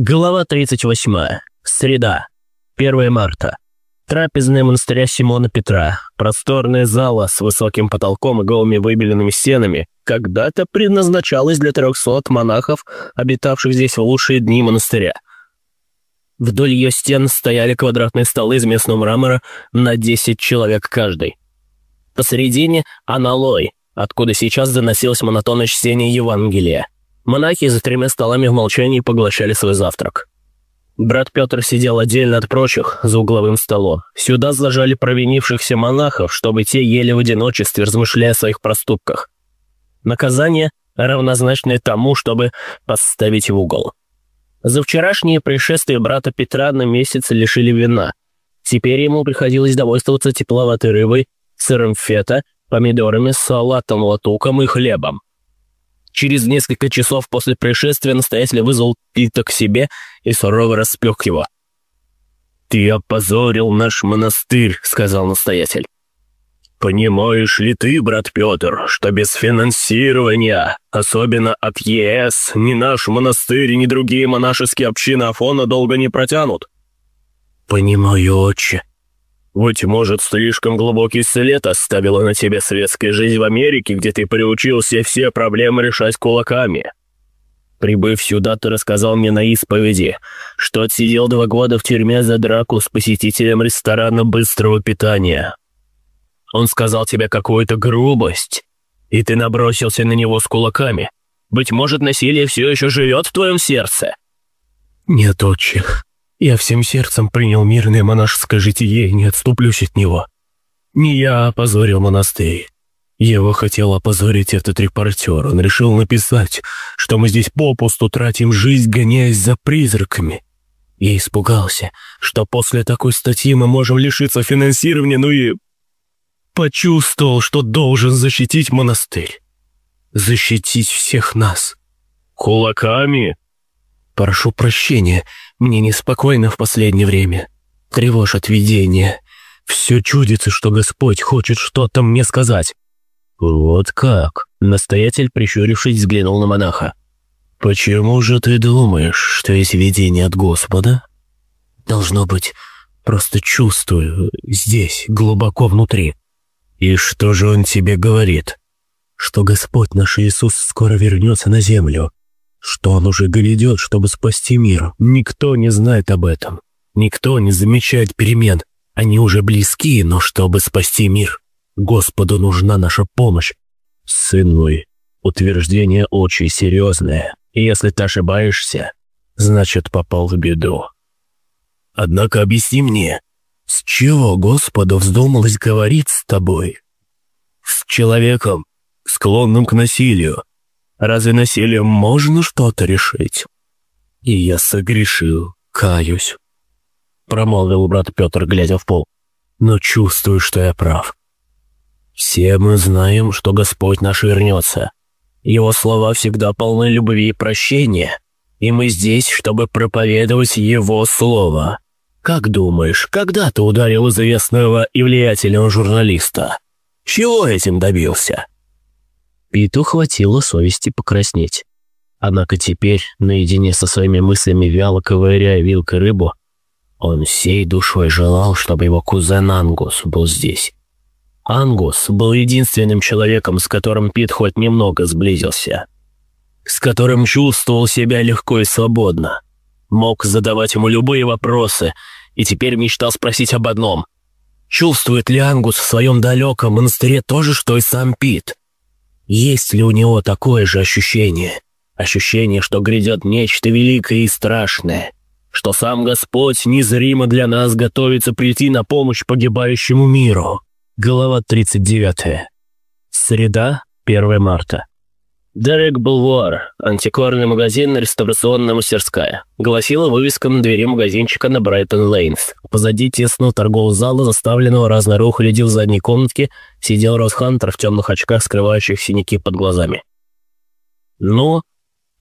Глава 38. Среда. 1 марта. Трапезная монастыря Симона Петра. Просторная зала с высоким потолком и голыми выбеленными стенами когда-то предназначалась для 300 монахов, обитавших здесь в лучшие дни монастыря. Вдоль ее стен стояли квадратные столы из местного мрамора на 10 человек каждый. Посередине – аналой, откуда сейчас доносилось монотонное чтение Евангелия – Монахи за тремя столами в молчании поглощали свой завтрак. Брат Петр сидел отдельно от прочих, за угловым столом. Сюда зажали провинившихся монахов, чтобы те ели в одиночестве, размышляя о своих проступках. Наказание равнозначное тому, чтобы поставить в угол. За вчерашнее пришествие брата Петра на месяц лишили вина. Теперь ему приходилось довольствоваться тепловатой рыбой, сыром фета, помидорами, салатом, латуком и хлебом. Через несколько часов после происшествия настоятель вызвал Пита к себе и сурово распек его. «Ты опозорил наш монастырь», — сказал настоятель. «Понимаешь ли ты, брат Петр, что без финансирования, особенно от ЕС, ни наш монастырь, ни другие монашеские общины Афона долго не протянут?» «Понимаю, отче», быть может, слишком глубокий след оставила на тебе светская жизнь в Америке, где ты приучился все проблемы решать кулаками. Прибыв сюда, ты рассказал мне на исповеди, что отсидел два года в тюрьме за драку с посетителем ресторана быстрого питания. Он сказал тебе какую-то грубость, и ты набросился на него с кулаками. Быть может, насилие все еще живет в твоем сердце?» «Нет, отче, я всем сердцем принял мирное монашеское житие и не отступлюсь от него. Не я опозорил монастырь. Его хотел опозорить этот репортер. Он решил написать, что мы здесь попусту тратим жизнь, гоняясь за призраками. Я испугался, что после такой статьи мы можем лишиться финансирования, ну и... Почувствовал, что должен защитить монастырь. Защитить всех нас. «Кулаками?» «Прошу прощения, мне неспокойно в последнее время. Тревожат видение. Все чудится, что Господь хочет что-то мне сказать». «Вот как?» – настоятель, прищурившись, взглянул на монаха. «Почему же ты думаешь, что есть видение от Господа?» «Должно быть, просто чувствую, здесь, глубоко внутри». «И что же он тебе говорит?» «Что Господь наш Иисус скоро вернется на землю, что он уже грядет, чтобы спасти мир. Никто не знает об этом. Никто не замечает перемен. Они уже близки, но чтобы спасти мир, Господу нужна наша помощь. Сын мой, утверждение очень серьезное. Если ты ошибаешься, значит попал в беду. Однако объясни мне, с чего Господу вздумалось говорить с тобой? С человеком, склонным к насилию, Разве насилием можно что-то решить? И я согрешил, каюсь. Промолвил брат Петр, глядя в пол. Но чувствую, что я прав. Все мы знаем, что Господь наш вернется. Его слова всегда полны любви и прощения. И мы здесь, чтобы проповедовать Его Слово. Как думаешь, когда ты ударил известного и влиятельного журналиста? Чего этим добился?» Питу хватило совести покраснеть. Однако теперь, наедине со своими мыслями, вяло ковыряя вилкой рыбу, он всей душой желал, чтобы его кузен Ангус был здесь. Ангус был единственным человеком, с которым Пит хоть немного сблизился. С которым чувствовал себя легко и свободно. Мог задавать ему любые вопросы, и теперь мечтал спросить об одном. Чувствует ли Ангус в своем далеком монастыре то же, что и сам Пит? Есть ли у него такое же ощущение? Ощущение, что грядет нечто великое и страшное, что сам Господь незримо для нас готовится прийти на помощь погибающему миру. Глава 39. Среда, 1 марта. Дерек Булвуар, антикварный магазин, реставрационная мастерская, гласила вывеска на двери магазинчика на Брайтон Лейнс. Позади тесного торгового зала, заставленного разной рухлядью в задней комнатке, сидел Рос Хантер в темных очках, скрывающих синяки под глазами. «Ну,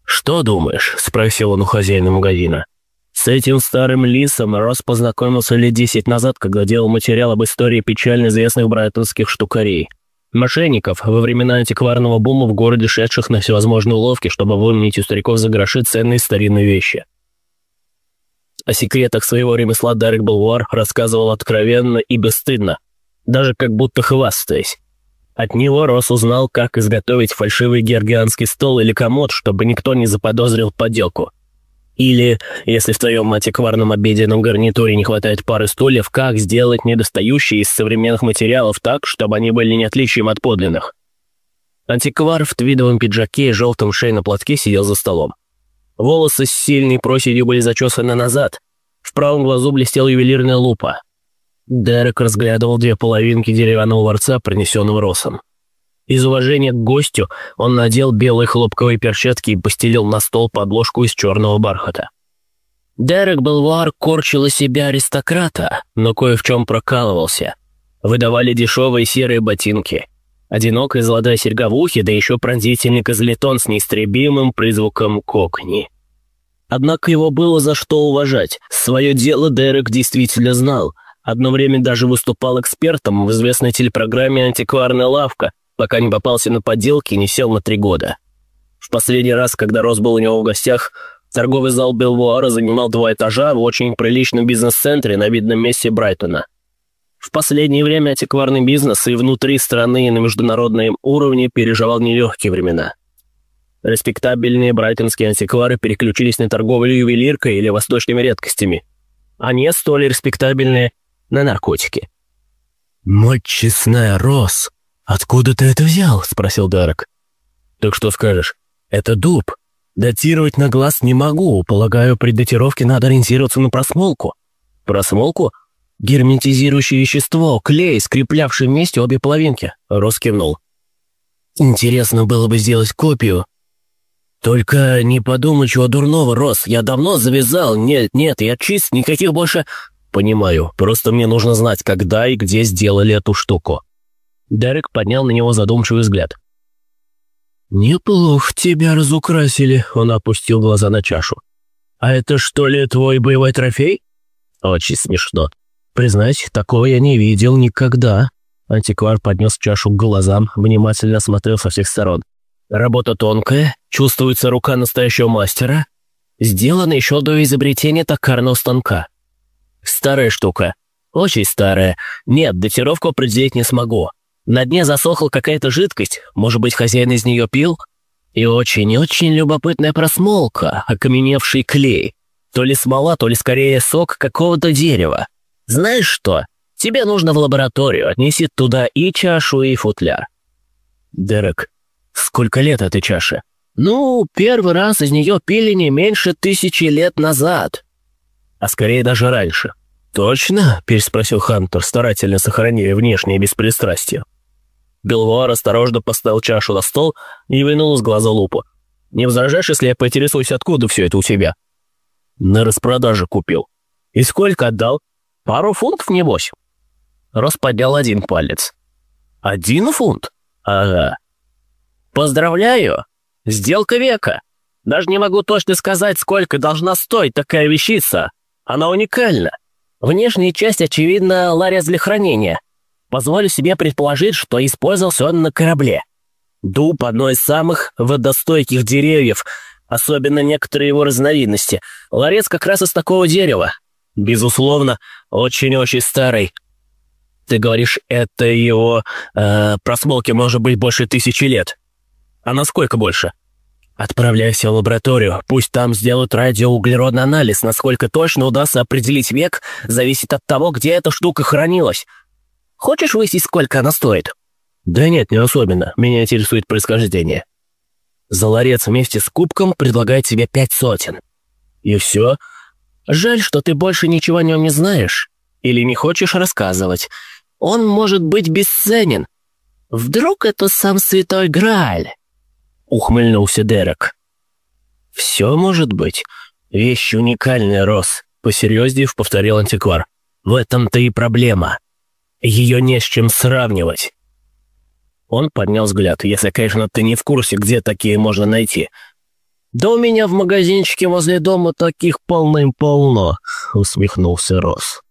что думаешь?» – спросил он у хозяина магазина. С этим старым лисом Рос познакомился лет десять назад, когда делал материал об истории печально известных брайтонских штукарей – Мошенников во времена антикварного бума в городе, шедших на всевозможные уловки, чтобы выманить у стариков за гроши ценные старинные вещи. О секретах своего ремесла Дарек Балвуар рассказывал откровенно и бесстыдно, даже как будто хвастаясь. От него Рос узнал, как изготовить фальшивый георгианский стол или комод, чтобы никто не заподозрил подделку. Или, если в твоем антикварном обеденном гарнитуре не хватает пары стульев, как сделать недостающие из современных материалов так, чтобы они были неотличимы от подлинных. Антиквар в твидовом пиджаке и желтом шейном платке сидел за столом. Волосы с сильной проседью были зачесаны назад. В правом глазу блестела ювелирная лупа. Дерек разглядывал две половинки деревянного ворца, принесенного Росом. Из уважения к гостю он надел белые хлопковые перчатки и постелил на стол подложку из черного бархата. Дерек Белвар корчил из себя аристократа, но кое в чем прокалывался. Выдавали дешевые серые ботинки. Одинокая золотая серьга в ухе, да еще пронзительный козлетон с неистребимым призвуком кокни. Однако его было за что уважать. Свое дело Дерек действительно знал – Одно время даже выступал экспертом в известной телепрограмме «Антикварная лавка», пока не попался на подделки и не сел на три года. В последний раз, когда Рос был у него в гостях, торговый зал Белвуара занимал два этажа в очень приличном бизнес-центре на видном месте Брайтона. В последнее время антикварный бизнес и внутри страны, и на международном уровне переживал нелегкие времена. Респектабельные брайтонские антиквары переключились на торговлю ювелиркой или восточными редкостями, а не столь респектабельные на наркотики. «Мать честная, Рос, откуда ты это взял?» – спросил Дарек. «Так что скажешь? Это дуб. Датировать на глаз не могу. Полагаю, при датировке надо ориентироваться на просмолку». «Просмолку?» «Герметизирующее вещество, клей, скреплявший вместе обе половинки», – Рос кивнул. «Интересно было бы сделать копию». «Только не подумай чего дурного, Рос. Я давно завязал. Нет, нет, я чист, никаких больше...» «Понимаю, просто мне нужно знать, когда и где сделали эту штуку». Дерек поднял на него задумчивый взгляд. «Неплохо тебя разукрасили», — он опустил глаза на чашу. «А это что ли твой боевой трофей?» «Очень смешно». «Признать, такого я не видел никогда». Антиквар поднес чашу к глазам, внимательно смотрел со всех сторон. «Работа тонкая, чувствуется рука настоящего мастера. Сделана еще до изобретения токарного станка. Старая штука. Очень старая. Нет, датировку определить не смогу. На дне засохла какая-то жидкость. Может быть, хозяин из нее пил? И очень-очень любопытная просмолка, окаменевший клей. То ли смола, то ли скорее сок какого-то дерева. Знаешь что? Тебе нужно в лабораторию. Отнеси туда и чашу, и футляр. Дерек, сколько лет этой чаше? Ну, первый раз из нее пили не меньше тысячи лет назад а скорее даже раньше. «Точно?» – переспросил Хантер, старательно сохраняя внешнее беспристрастие. Белвуар осторожно поставил чашу на стол и вынул из глаза лупу. «Не возражаешь, если я поинтересуюсь, откуда все это у тебя?» «На распродаже купил». «И сколько отдал?» «Пару фунтов, небось?» Рос поднял один палец. «Один фунт?» «Ага». «Поздравляю! Сделка века! Даже не могу точно сказать, сколько должна стоить такая вещица, она уникальна. Внешняя часть, очевидно, ларец для хранения. Позволю себе предположить, что использовался он на корабле. Дуб – одно из самых водостойких деревьев, особенно некоторые его разновидности. Ларец как раз из такого дерева. Безусловно, очень-очень старый. Ты говоришь, это его э, просмолке может быть больше тысячи лет. А насколько больше? Отправляйся в лабораторию, пусть там сделают радиоуглеродный анализ. Насколько точно удастся определить век, зависит от того, где эта штука хранилась. Хочешь выяснить, сколько она стоит? Да нет, не особенно. Меня интересует происхождение. Заларец вместе с кубком предлагает тебе пять сотен. И все? Жаль, что ты больше ничего о нем не знаешь. Или не хочешь рассказывать. Он может быть бесценен. Вдруг это сам Святой Грааль? ухмыльнулся Дерек. «Все может быть. Вещь уникальная, Рос», — посерьезнее повторил антиквар. «В этом-то и проблема. Ее не с чем сравнивать». Он поднял взгляд. «Если, конечно, ты не в курсе, где такие можно найти». «Да у меня в магазинчике возле дома таких полным-полно», — усмехнулся Рос.